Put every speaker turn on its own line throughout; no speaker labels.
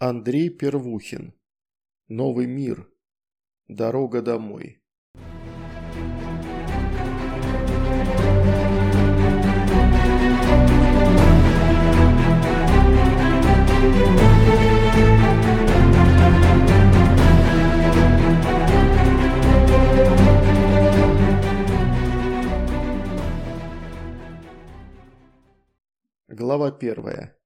Андрей Первухин. Новый мир. Дорога домой. Глава первая.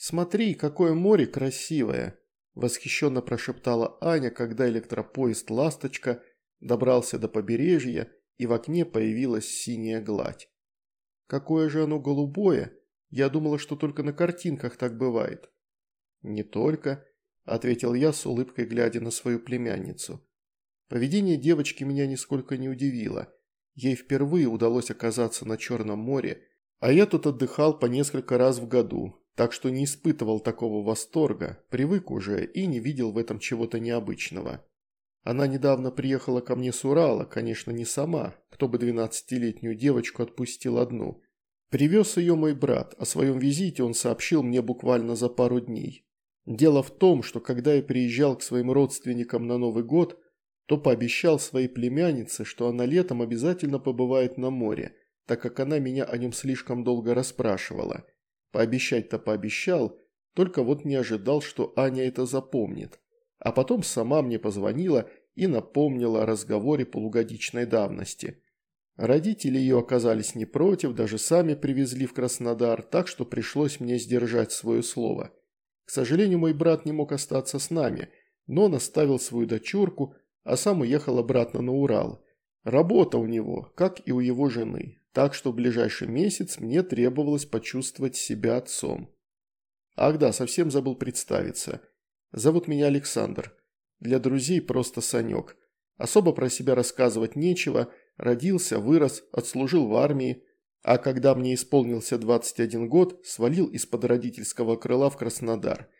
«Смотри, какое море красивое!» – восхищенно прошептала Аня, когда электропоезд «Ласточка» добрался до побережья и в окне появилась синяя гладь. «Какое же оно голубое! Я думала, что только на картинках так бывает». «Не только», – ответил я с улыбкой, глядя на свою племянницу. Поведение девочки меня нисколько не удивило. Ей впервые удалось оказаться на Черном море, а я тут отдыхал по несколько раз в году, так что не испытывал такого восторга, привык уже и не видел в этом чего-то необычного. Она недавно приехала ко мне с Урала, конечно, не сама, кто бы двенадцатилетнюю девочку отпустил одну. Привез ее мой брат, о своем визите он сообщил мне буквально за пару дней. Дело в том, что когда я приезжал к своим родственникам на Новый год, то пообещал своей племяннице, что она летом обязательно побывает на море, так как она меня о нем слишком долго расспрашивала – Пообещать-то пообещал, только вот не ожидал, что Аня это запомнит. А потом сама мне позвонила и напомнила о разговоре полугодичной давности. Родители ее оказались не против, даже сами привезли в Краснодар, так что пришлось мне сдержать свое слово. К сожалению, мой брат не мог остаться с нами, но наставил свою дочурку, а сам уехал обратно на Урал. Работа у него, как и у его жены так что в ближайший месяц мне требовалось почувствовать себя отцом. Ах да, совсем забыл представиться. Зовут меня Александр. Для друзей просто Санек. Особо про себя рассказывать нечего, родился, вырос, отслужил в армии, а когда мне исполнился 21 год, свалил из-под родительского крыла в Краснодар.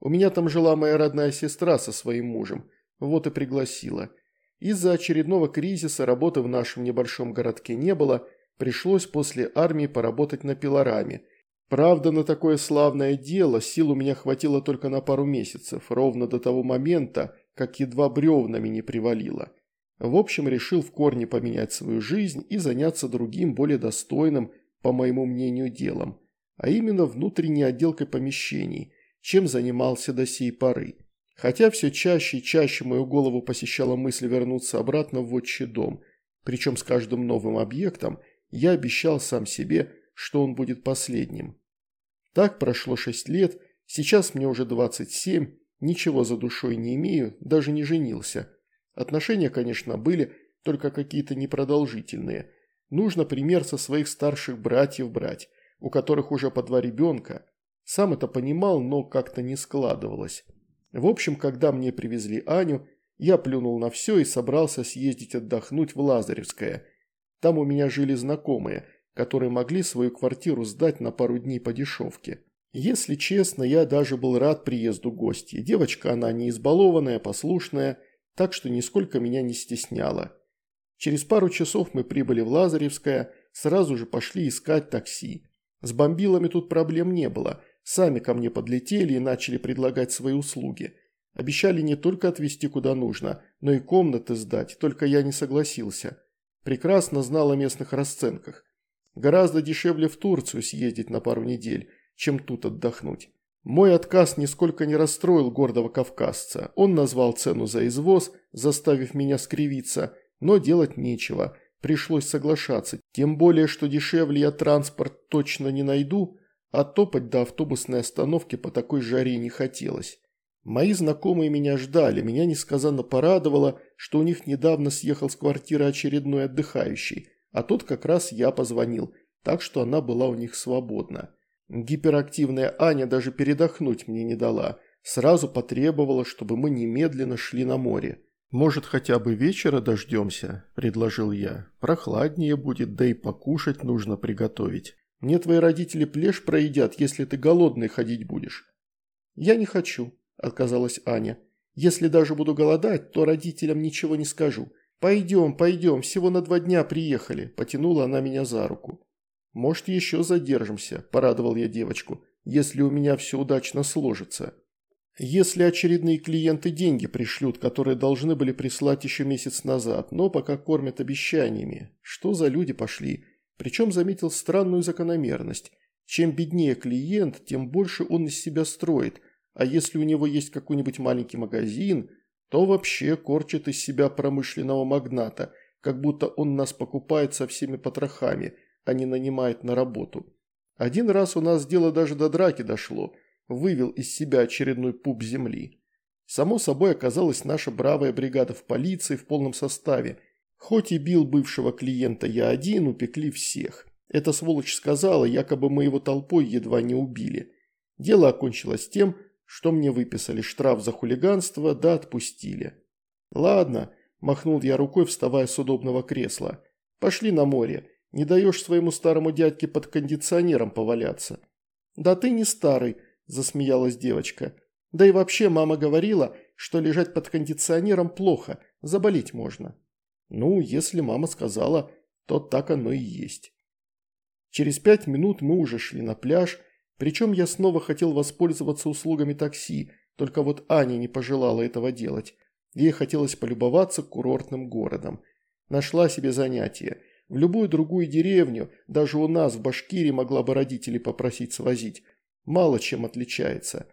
У меня там жила моя родная сестра со своим мужем, вот и пригласила. Из-за очередного кризиса работы в нашем небольшом городке не было – Пришлось после армии поработать на пилораме. Правда, на такое славное дело сил у меня хватило только на пару месяцев, ровно до того момента, как едва бревнами не привалило. В общем, решил в корне поменять свою жизнь и заняться другим, более достойным, по моему мнению, делом, а именно внутренней отделкой помещений, чем занимался до сей поры. Хотя все чаще и чаще мою голову посещала мысль вернуться обратно в отчий дом, причем с каждым новым объектом – я обещал сам себе, что он будет последним. Так прошло шесть лет, сейчас мне уже 27, ничего за душой не имею, даже не женился. Отношения, конечно, были, только какие-то непродолжительные. Нужно пример со своих старших братьев брать, у которых уже по два ребенка. Сам это понимал, но как-то не складывалось. В общем, когда мне привезли Аню, я плюнул на все и собрался съездить отдохнуть в Лазаревское – там у меня жили знакомые, которые могли свою квартиру сдать на пару дней по дешевке. Если честно, я даже был рад приезду гостей. Девочка она не избалованная, послушная, так что нисколько меня не стесняла. Через пару часов мы прибыли в Лазаревское, сразу же пошли искать такси. С бомбилами тут проблем не было, сами ко мне подлетели и начали предлагать свои услуги. Обещали не только отвезти куда нужно, но и комнаты сдать, только я не согласился. Прекрасно знал о местных расценках. Гораздо дешевле в Турцию съездить на пару недель, чем тут отдохнуть. Мой отказ нисколько не расстроил гордого кавказца. Он назвал цену за извоз, заставив меня скривиться, но делать нечего. Пришлось соглашаться, тем более, что дешевле я транспорт точно не найду, а топать до автобусной остановки по такой жаре не хотелось. Мои знакомые меня ждали, меня несказанно порадовало, что у них недавно съехал с квартиры очередной отдыхающий, а тут как раз я позвонил, так что она была у них свободна. Гиперактивная Аня даже передохнуть мне не дала, сразу потребовала, чтобы мы немедленно шли на море. «Может, хотя бы вечера дождемся?» – предложил я. «Прохладнее будет, да и покушать нужно приготовить. Мне твои родители плешь проедят, если ты голодный ходить будешь». «Я не хочу», – отказалась Аня. «Если даже буду голодать, то родителям ничего не скажу. Пойдем, пойдем, всего на два дня приехали», – потянула она меня за руку. «Может, еще задержимся», – порадовал я девочку, – «если у меня все удачно сложится». Если очередные клиенты деньги пришлют, которые должны были прислать еще месяц назад, но пока кормят обещаниями. Что за люди пошли? Причем заметил странную закономерность. Чем беднее клиент, тем больше он из себя строит, а если у него есть какой-нибудь маленький магазин, то вообще корчит из себя промышленного магната, как будто он нас покупает со всеми потрохами, а не нанимает на работу. Один раз у нас дело даже до драки дошло – вывел из себя очередной пуп земли. Само собой оказалась наша бравая бригада в полиции в полном составе. Хоть и бил бывшего клиента я один, упекли всех. Эта сволочь сказала, якобы мы его толпой едва не убили. Дело окончилось тем, что мне выписали штраф за хулиганство, да отпустили. «Ладно», – махнул я рукой, вставая с удобного кресла. «Пошли на море. Не даешь своему старому дядьке под кондиционером поваляться». «Да ты не старый», – засмеялась девочка. «Да и вообще мама говорила, что лежать под кондиционером плохо, заболеть можно». «Ну, если мама сказала, то так оно и есть». Через пять минут мы уже шли на пляж, причем я снова хотел воспользоваться услугами такси, только вот Аня не пожелала этого делать. Ей хотелось полюбоваться курортным городом. Нашла себе занятие. В любую другую деревню, даже у нас в Башкирии могла бы родителей попросить свозить мало чем отличается.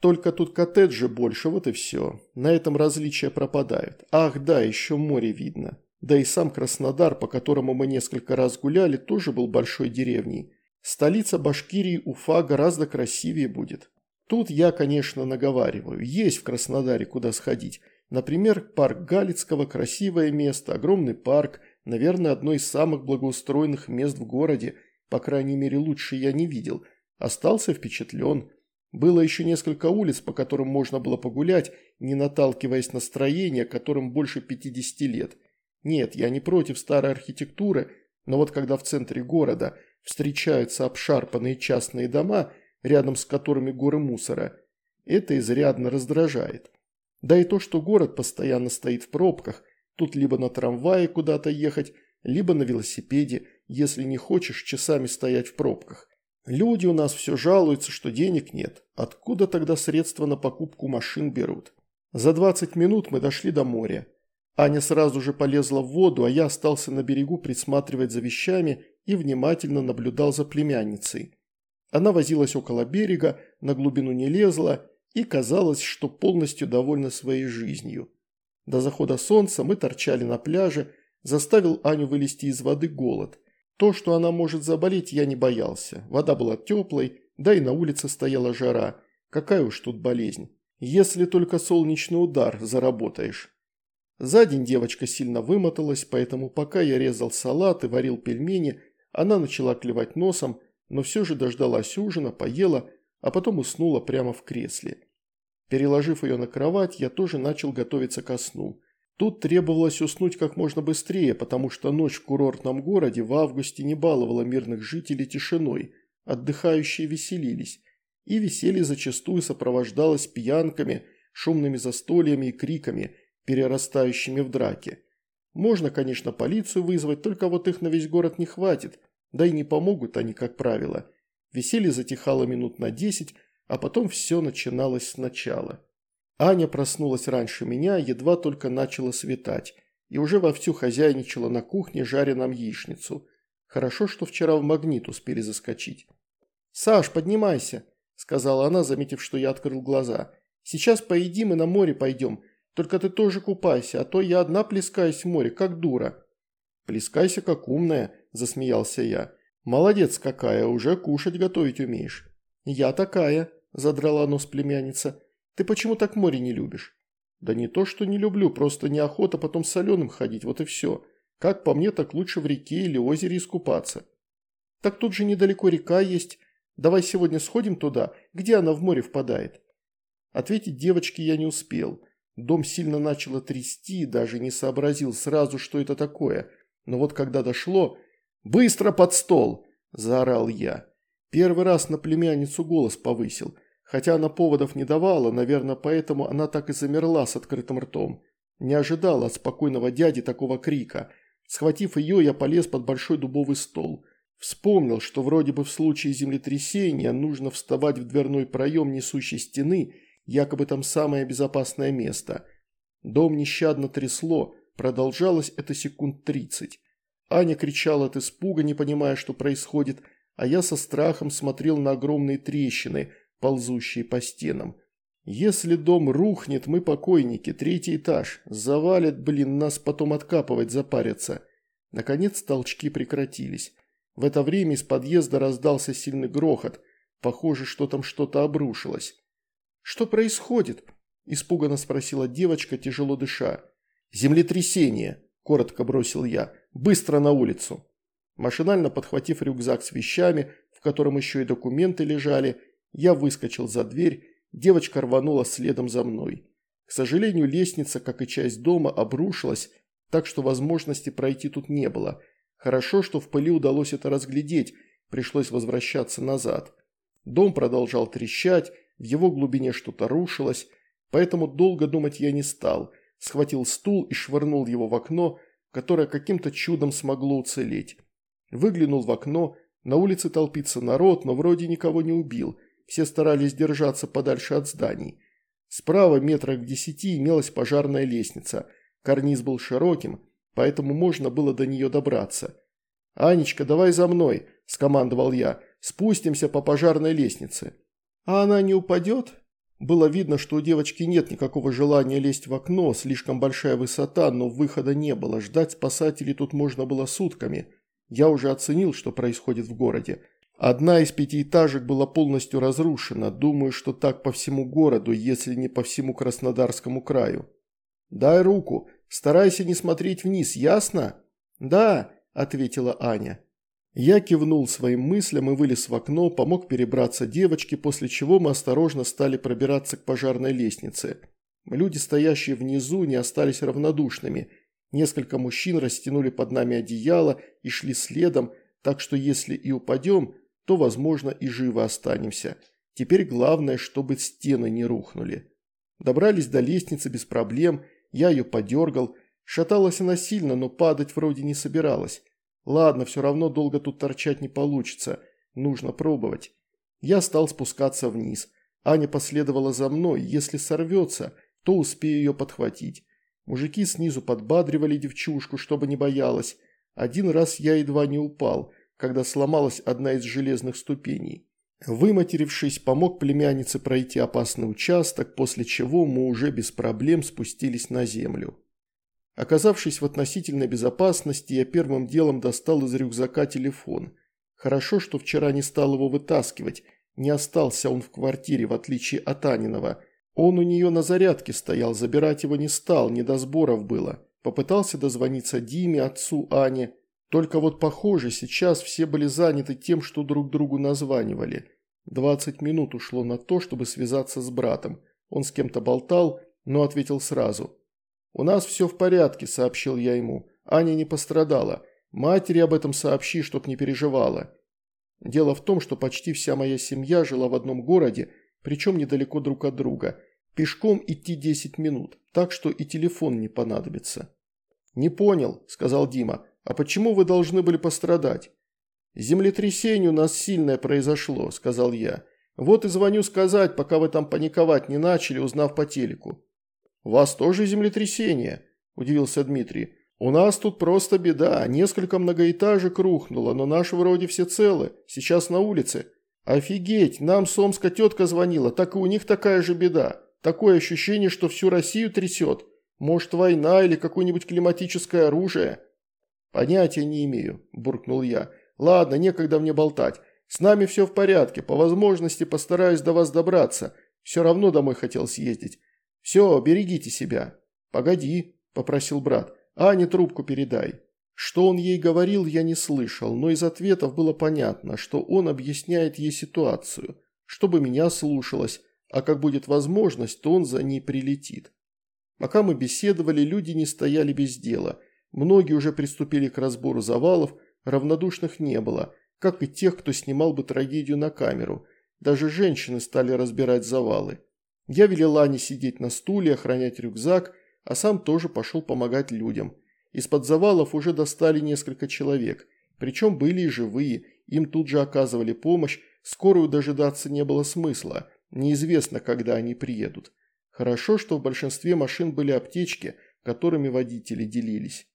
Только тут коттеджи больше, вот и все. На этом различия пропадают. Ах да, еще море видно. Да и сам Краснодар, по которому мы несколько раз гуляли, тоже был большой деревней. Столица Башкирии Уфа гораздо красивее будет. Тут я, конечно, наговариваю. Есть в Краснодаре куда сходить. Например, парк Галицкого – красивое место, огромный парк, наверное, одно из самых благоустроенных мест в городе, по крайней мере, лучше я не видел – Остался впечатлен. Было еще несколько улиц, по которым можно было погулять, не наталкиваясь на строения, которым больше 50 лет. Нет, я не против старой архитектуры, но вот когда в центре города встречаются обшарпанные частные дома, рядом с которыми горы мусора, это изрядно раздражает. Да и то, что город постоянно стоит в пробках, тут либо на трамвае куда-то ехать, либо на велосипеде, если не хочешь часами стоять в пробках. Люди у нас все жалуются, что денег нет. Откуда тогда средства на покупку машин берут? За 20 минут мы дошли до моря. Аня сразу же полезла в воду, а я остался на берегу присматривать за вещами и внимательно наблюдал за племянницей. Она возилась около берега, на глубину не лезла и казалось, что полностью довольна своей жизнью. До захода солнца мы торчали на пляже, заставил Аню вылезти из воды голод – то, что она может заболеть, я не боялся. Вода была теплой, да и на улице стояла жара. Какая уж тут болезнь. Если только солнечный удар заработаешь. За день девочка сильно вымоталась, поэтому пока я резал салат и варил пельмени, она начала клевать носом, но все же дождалась ужина, поела, а потом уснула прямо в кресле. Переложив ее на кровать, я тоже начал готовиться ко сну. Тут требовалось уснуть как можно быстрее, потому что ночь в курортном городе в августе не баловала мирных жителей тишиной, отдыхающие веселились, и веселье зачастую сопровождалось пьянками, шумными застольями и криками, перерастающими в драки. Можно, конечно, полицию вызвать, только вот их на весь город не хватит, да и не помогут они, как правило. Веселье затихало минут на десять, а потом все начиналось сначала. Аня проснулась раньше меня, едва только начало светать, и уже вовсю хозяйничала на кухне, жаря нам яичницу. Хорошо, что вчера в магнит успели заскочить. «Саш, поднимайся», – сказала она, заметив, что я открыл глаза. «Сейчас поедим и на море пойдем. Только ты тоже купайся, а то я одна плескаюсь в море, как дура». «Плескайся, как умная», – засмеялся я. «Молодец какая, уже кушать готовить умеешь». «Я такая», – задрала нос племянница. Ты почему так море не любишь?» «Да не то, что не люблю, просто неохота потом соленым ходить, вот и все. Как по мне, так лучше в реке или озере искупаться». «Так тут же недалеко река есть. Давай сегодня сходим туда, где она в море впадает». Ответить девочке я не успел. Дом сильно начало трясти, даже не сообразил сразу, что это такое. Но вот когда дошло... «Быстро под стол!» – заорал я. Первый раз на племянницу голос повысил – Хотя она поводов не давала, наверное, поэтому она так и замерла с открытым ртом. Не ожидала от спокойного дяди такого крика. Схватив ее, я полез под большой дубовый стол. Вспомнил, что вроде бы в случае землетрясения нужно вставать в дверной проем несущей стены, якобы там самое безопасное место. Дом нещадно трясло, продолжалось это секунд тридцать. Аня кричала от испуга, не понимая, что происходит, а я со страхом смотрел на огромные трещины, ползущие по стенам. Если дом рухнет, мы покойники, третий этаж. Завалит, блин, нас потом откапывать запарятся. Наконец толчки прекратились. В это время из подъезда раздался сильный грохот. Похоже, что там что-то обрушилось. «Что происходит?» – испуганно спросила девочка, тяжело дыша. «Землетрясение», – коротко бросил я. «Быстро на улицу». Машинально подхватив рюкзак с вещами, в котором еще и документы лежали, я выскочил за дверь, девочка рванула следом за мной. К сожалению, лестница, как и часть дома, обрушилась, так что возможности пройти тут не было. Хорошо, что в пыли удалось это разглядеть, пришлось возвращаться назад. Дом продолжал трещать, в его глубине что-то рушилось, поэтому долго думать я не стал. Схватил стул и швырнул его в окно, которое каким-то чудом смогло уцелеть. Выглянул в окно, на улице толпится народ, но вроде никого не убил, все старались держаться подальше от зданий. Справа метрах в десяти имелась пожарная лестница – Карниз был широким, поэтому можно было до нее добраться. «Анечка, давай за мной», – скомандовал я, – «спустимся по пожарной лестнице». «А она не упадет?» Было видно, что у девочки нет никакого желания лезть в окно, слишком большая высота, но выхода не было, ждать спасателей тут можно было сутками. Я уже оценил, что происходит в городе. Одна из пятиэтажек была полностью разрушена, думаю, что так по всему городу, если не по всему Краснодарскому краю. «Дай руку. Старайся не смотреть вниз, ясно?» «Да», – ответила Аня. Я кивнул своим мыслям и вылез в окно, помог перебраться девочке, после чего мы осторожно стали пробираться к пожарной лестнице. Люди, стоящие внизу, не остались равнодушными. Несколько мужчин растянули под нами одеяло и шли следом, так что если и упадем, то, возможно, и живо останемся. Теперь главное, чтобы стены не рухнули. Добрались до лестницы без проблем – я ее подергал. Шаталась она сильно, но падать вроде не собиралась. Ладно, все равно долго тут торчать не получится. Нужно пробовать. Я стал спускаться вниз. Аня последовала за мной. Если сорвется, то успею ее подхватить. Мужики снизу подбадривали девчушку, чтобы не боялась. Один раз я едва не упал, когда сломалась одна из железных ступеней. Выматерившись, помог племяннице пройти опасный участок, после чего мы уже без проблем спустились на землю. Оказавшись в относительной безопасности, я первым делом достал из рюкзака телефон. Хорошо, что вчера не стал его вытаскивать, не остался он в квартире, в отличие от Анинова. Он у нее на зарядке стоял, забирать его не стал, не до сборов было. Попытался дозвониться Диме, отцу Ане, только вот похоже, сейчас все были заняты тем, что друг другу названивали. 20 минут ушло на то, чтобы связаться с братом. Он с кем-то болтал, но ответил сразу. «У нас все в порядке», – сообщил я ему. «Аня не пострадала. Матери об этом сообщи, чтоб не переживала». Дело в том, что почти вся моя семья жила в одном городе, причем недалеко друг от друга. Пешком идти 10 минут, так что и телефон не понадобится. «Не понял», – сказал Дима. А почему вы должны были пострадать?» «Землетрясение у нас сильное произошло», – сказал я. «Вот и звоню сказать, пока вы там паниковать не начали, узнав по телеку». «У вас тоже землетрясение?» – удивился Дмитрий. «У нас тут просто беда. Несколько многоэтажек рухнуло, но наши вроде все целы. Сейчас на улице. Офигеть, нам с Омска тетка звонила, так и у них такая же беда. Такое ощущение, что всю Россию трясет. Может, война или какое-нибудь климатическое оружие». «Понятия не имею», – буркнул я. «Ладно, некогда мне болтать. С нами все в порядке, по возможности постараюсь до вас добраться. Все равно домой хотел съездить. Все, берегите себя». «Погоди», – попросил брат. «Ане трубку передай». Что он ей говорил, я не слышал, но из ответов было понятно, что он объясняет ей ситуацию, чтобы меня слушалось, а как будет возможность, то он за ней прилетит. Пока мы беседовали, люди не стояли без дела – Многие уже приступили к разбору завалов, равнодушных не было, как и тех, кто снимал бы трагедию на камеру. Даже женщины стали разбирать завалы. Я велел Ане сидеть на стуле, охранять рюкзак, а сам тоже пошел помогать людям. Из-под завалов уже достали несколько человек, причем были и живые, им тут же оказывали помощь, скорую дожидаться не было смысла. Неизвестно, когда они приедут. Хорошо, что в большинстве машин были аптечки, которыми водители делились.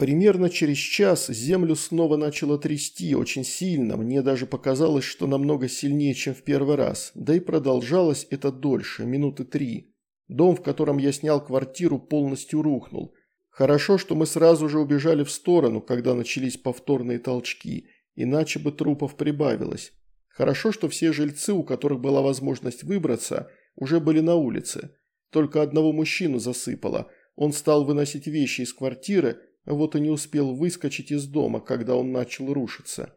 Примерно через час землю снова начало трясти очень сильно, мне даже показалось, что намного сильнее, чем в первый раз, да и продолжалось это дольше, минуты три. Дом, в котором я снял квартиру, полностью рухнул. Хорошо, что мы сразу же убежали в сторону, когда начались повторные толчки, иначе бы трупов прибавилось. Хорошо, что все жильцы, у которых была возможность выбраться, уже были на улице. Только одного мужчину засыпало. Он стал выносить вещи из квартиры, вот и не успел выскочить из дома, когда он начал рушиться.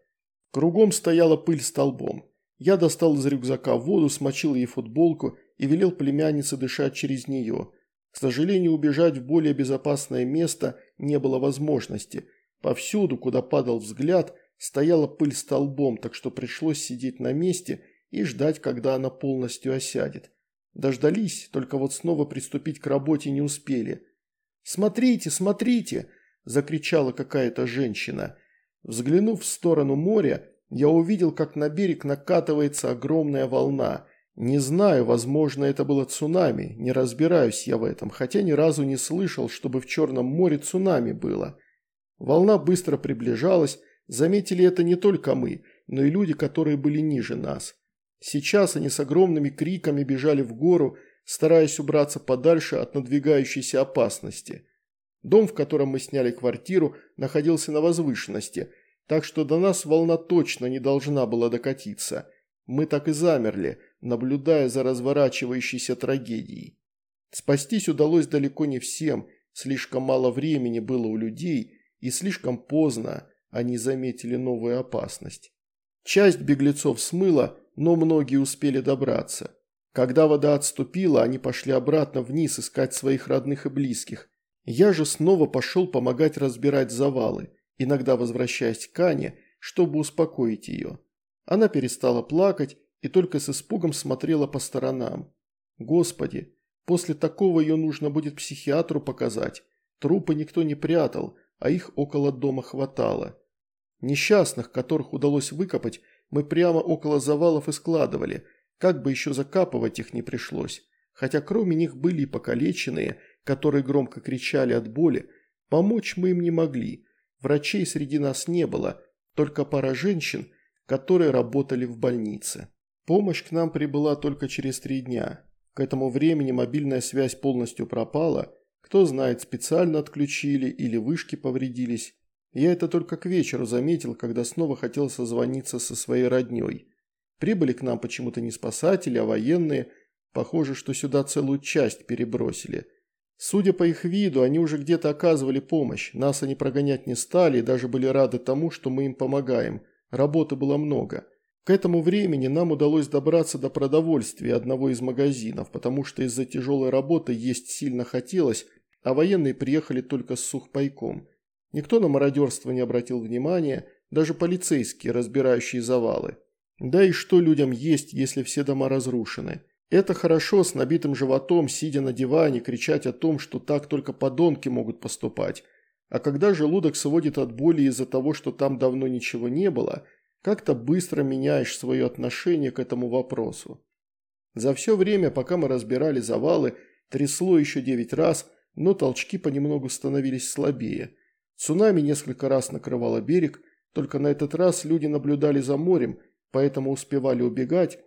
Кругом стояла пыль столбом. Я достал из рюкзака воду, смочил ей футболку и велел племяннице дышать через нее. К сожалению, убежать в более безопасное место не было возможности. Повсюду, куда падал взгляд, стояла пыль столбом, так что пришлось сидеть на месте и ждать, когда она полностью осядет. Дождались, только вот снова приступить к работе не успели. «Смотрите, смотрите!» – закричала какая-то женщина. Взглянув в сторону моря, я увидел, как на берег накатывается огромная волна. Не знаю, возможно, это было цунами, не разбираюсь я в этом, хотя ни разу не слышал, чтобы в Черном море цунами было. Волна быстро приближалась, заметили это не только мы, но и люди, которые были ниже нас. Сейчас они с огромными криками бежали в гору, стараясь убраться подальше от надвигающейся опасности. Дом, в котором мы сняли квартиру, находился на возвышенности, так что до нас волна точно не должна была докатиться. Мы так и замерли, наблюдая за разворачивающейся трагедией. Спастись удалось далеко не всем, слишком мало времени было у людей, и слишком поздно они заметили новую опасность. Часть беглецов смыла, но многие успели добраться. Когда вода отступила, они пошли обратно вниз искать своих родных и близких, я же снова пошел помогать разбирать завалы, иногда возвращаясь к Ане, чтобы успокоить ее. Она перестала плакать и только с испугом смотрела по сторонам. Господи, после такого ее нужно будет психиатру показать. Трупы никто не прятал, а их около дома хватало. Несчастных, которых удалось выкопать, мы прямо около завалов и складывали, как бы еще закапывать их не пришлось. Хотя кроме них были и покалеченные – которые громко кричали от боли, помочь мы им не могли. Врачей среди нас не было, только пара женщин, которые работали в больнице. Помощь к нам прибыла только через три дня. К этому времени мобильная связь полностью пропала, кто знает, специально отключили или вышки повредились. Я это только к вечеру заметил, когда снова хотел созвониться со своей родней. Прибыли к нам почему-то не спасатели, а военные. Похоже, что сюда целую часть перебросили. Судя по их виду, они уже где-то оказывали помощь, нас они прогонять не стали и даже были рады тому, что мы им помогаем. Работы было много. К этому времени нам удалось добраться до продовольствия одного из магазинов, потому что из-за тяжелой работы есть сильно хотелось, а военные приехали только с сухпайком. Никто на мародерство не обратил внимания, даже полицейские, разбирающие завалы. Да и что людям есть, если все дома разрушены? Это хорошо с набитым животом, сидя на диване, кричать о том, что так только подонки могут поступать. А когда желудок сводит от боли из-за того, что там давно ничего не было, как-то быстро меняешь свое отношение к этому вопросу. За все время, пока мы разбирали завалы, трясло еще девять раз, но толчки понемногу становились слабее. Цунами несколько раз накрывало берег, только на этот раз люди наблюдали за морем, поэтому успевали убегать,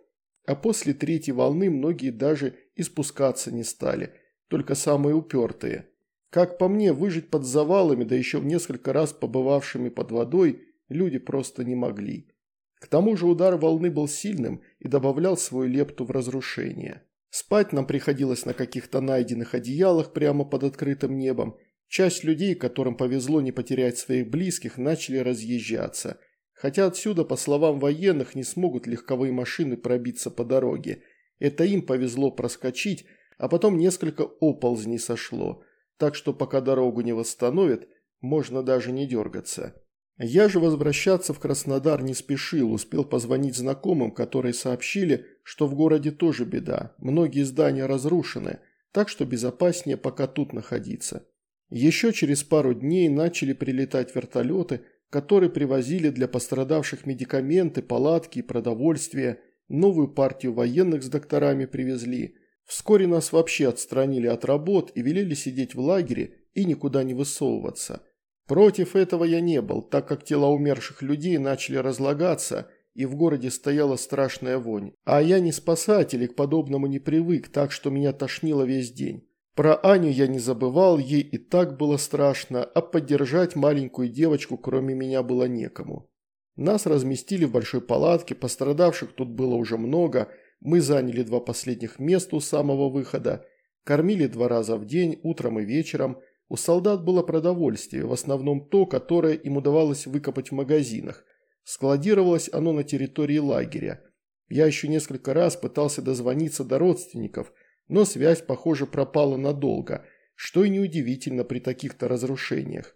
а после третьей волны многие даже и спускаться не стали, только самые упертые. Как по мне, выжить под завалами, да еще в несколько раз побывавшими под водой, люди просто не могли. К тому же удар волны был сильным и добавлял свою лепту в разрушение. Спать нам приходилось на каких-то найденных одеялах прямо под открытым небом. Часть людей, которым повезло не потерять своих близких, начали разъезжаться. Хотя отсюда, по словам военных, не смогут легковые машины пробиться по дороге. Это им повезло проскочить, а потом несколько оползней сошло. Так что пока дорогу не восстановят, можно даже не дергаться. Я же возвращаться в Краснодар не спешил, успел позвонить знакомым, которые сообщили, что в городе тоже беда, многие здания разрушены, так что безопаснее пока тут находиться. Еще через пару дней начали прилетать вертолеты – которые привозили для пострадавших медикаменты, палатки и продовольствие. новую партию военных с докторами привезли. Вскоре нас вообще отстранили от работ и велели сидеть в лагере и никуда не высовываться. Против этого я не был, так как тела умерших людей начали разлагаться, и в городе стояла страшная вонь. А я не спасатель и к подобному не привык, так что меня тошнило весь день. Про Аню я не забывал, ей и так было страшно, а поддержать маленькую девочку кроме меня было некому. Нас разместили в большой палатке, пострадавших тут было уже много, мы заняли два последних места у самого выхода, кормили два раза в день, утром и вечером. У солдат было продовольствие, в основном то, которое им удавалось выкопать в магазинах. Складировалось оно на территории лагеря. Я еще несколько раз пытался дозвониться до родственников, но связь, похоже, пропала надолго, что и неудивительно при таких-то разрушениях.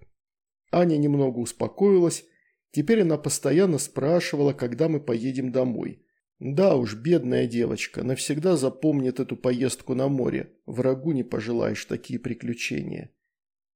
Аня немного успокоилась, Теперь она постоянно спрашивала, когда мы поедем домой. Да уж, бедная девочка, навсегда запомнит эту поездку на море. Врагу не пожелаешь такие приключения.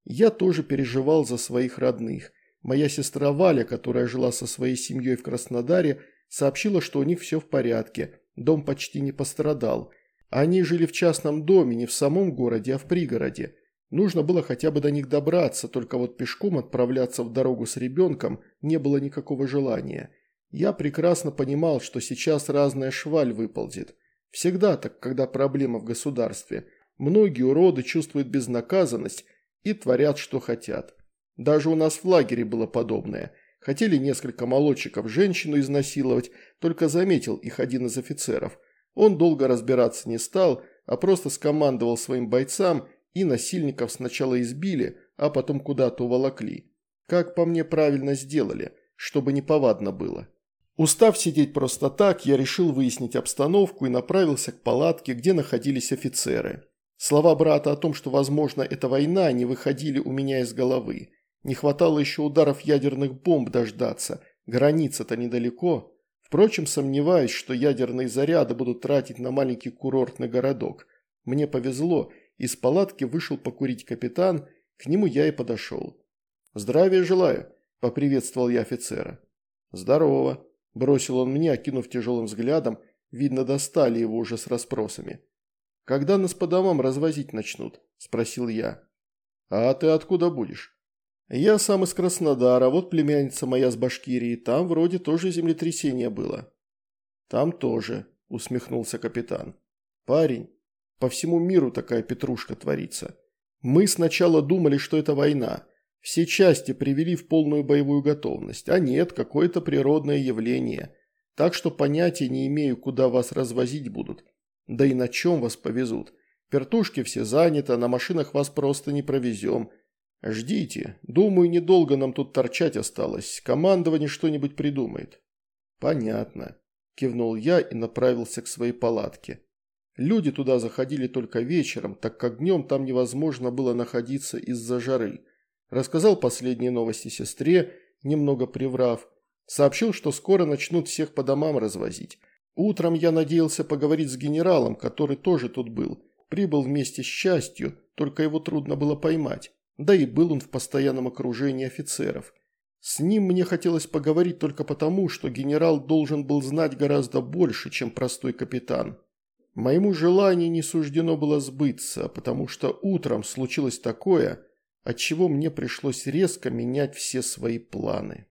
Я тоже переживал за своих родных. Моя сестра Валя, которая жила со своей семьей в Краснодаре, сообщила, что у них все в порядке, дом почти не пострадал. Они жили в частном доме, не в самом городе, а в пригороде. Нужно было хотя бы до них добраться, только вот пешком отправляться в дорогу с ребенком не было никакого желания. Я прекрасно понимал, что сейчас разная шваль выползет. Всегда так, когда проблема в государстве. Многие уроды чувствуют безнаказанность и творят, что хотят. Даже у нас в лагере было подобное. Хотели несколько молодчиков женщину изнасиловать, только заметил их один из офицеров. Он долго разбираться не стал, а просто скомандовал своим бойцам – и насильников сначала избили, а потом куда-то уволокли. Как по мне правильно сделали, чтобы неповадно было. Устав сидеть просто так, я решил выяснить обстановку и направился к палатке, где находились офицеры. Слова брата о том, что, возможно, это война, не выходили у меня из головы. Не хватало еще ударов ядерных бомб дождаться, граница-то недалеко. Впрочем, сомневаюсь, что ядерные заряды будут тратить на маленький курортный городок. Мне повезло, из палатки вышел покурить капитан, к нему я и подошел. «Здравия желаю», – поприветствовал я офицера. «Здорово», – бросил он мне, окинув тяжелым взглядом, видно, достали его уже с расспросами. «Когда нас по домам развозить начнут?» – спросил я. «А ты откуда будешь?» «Я сам из Краснодара, вот племянница моя с Башкирии, там вроде тоже землетрясение было». «Там тоже», – усмехнулся капитан. «Парень, по всему миру такая петрушка творится. Мы сначала думали, что это война. Все части привели в полную боевую готовность, а нет, какое-то природное явление. Так что понятия не имею, куда вас развозить будут. Да и на чем вас повезут. Пертушки все заняты, а на машинах вас просто не провезем. Ждите. Думаю, недолго нам тут торчать осталось. Командование что-нибудь придумает. Понятно. Кивнул я и направился к своей палатке. Люди туда заходили только вечером, так как днем там невозможно было находиться из-за жары. Рассказал последние новости сестре, немного приврав. Сообщил, что скоро начнут всех по домам развозить. Утром я надеялся поговорить с генералом, который тоже тут был. Прибыл вместе с частью, только его трудно было поймать. Да и был он в постоянном окружении офицеров. С ним мне хотелось поговорить только потому, что генерал должен был знать гораздо больше, чем простой капитан. Моему желанию не суждено было сбыться, потому что утром случилось такое, от чего мне пришлось резко менять все свои планы.